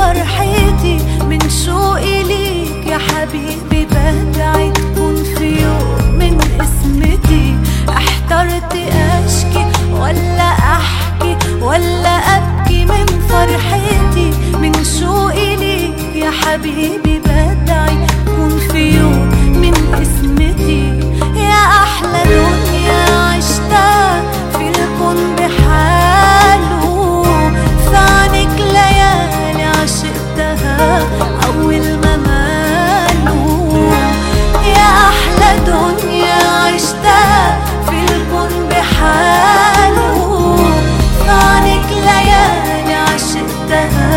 فرحتي من شوقي ليك يا حبيبي بدعي تكون في يوم من اسمتي. احترت أشكي ولا أحكي ولا there